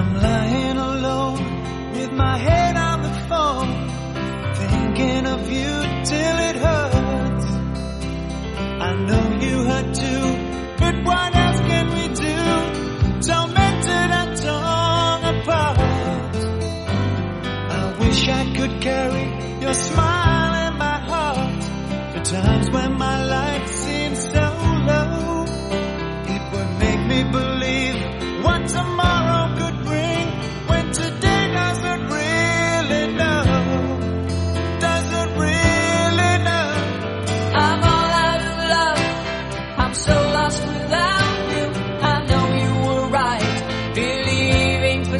I'm lying alone with my head on the phone, thinking of you till it hurts. I know you hurt too, but what else can we do? Tormented and torn apart. I wish I could carry your smile in my heart. for times when my life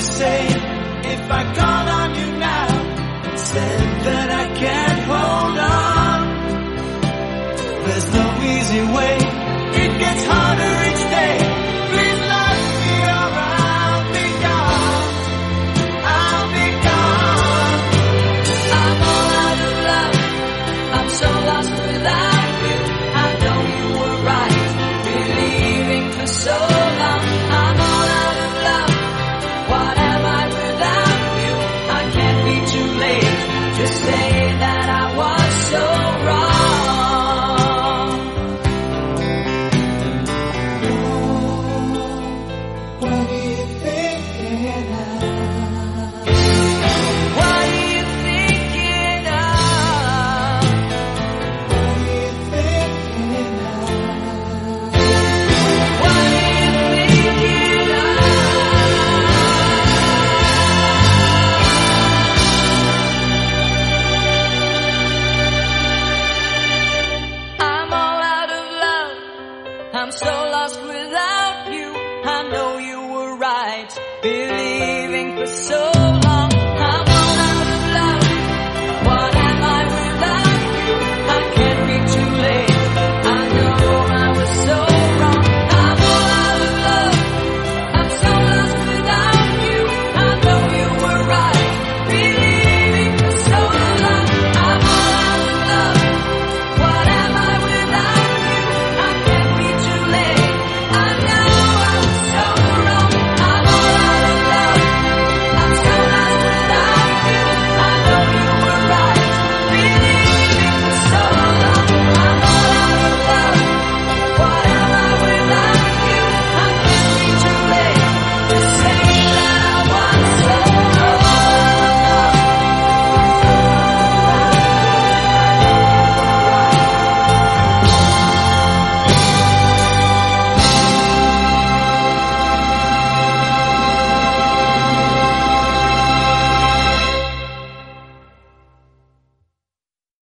say if I got right, believing for so long.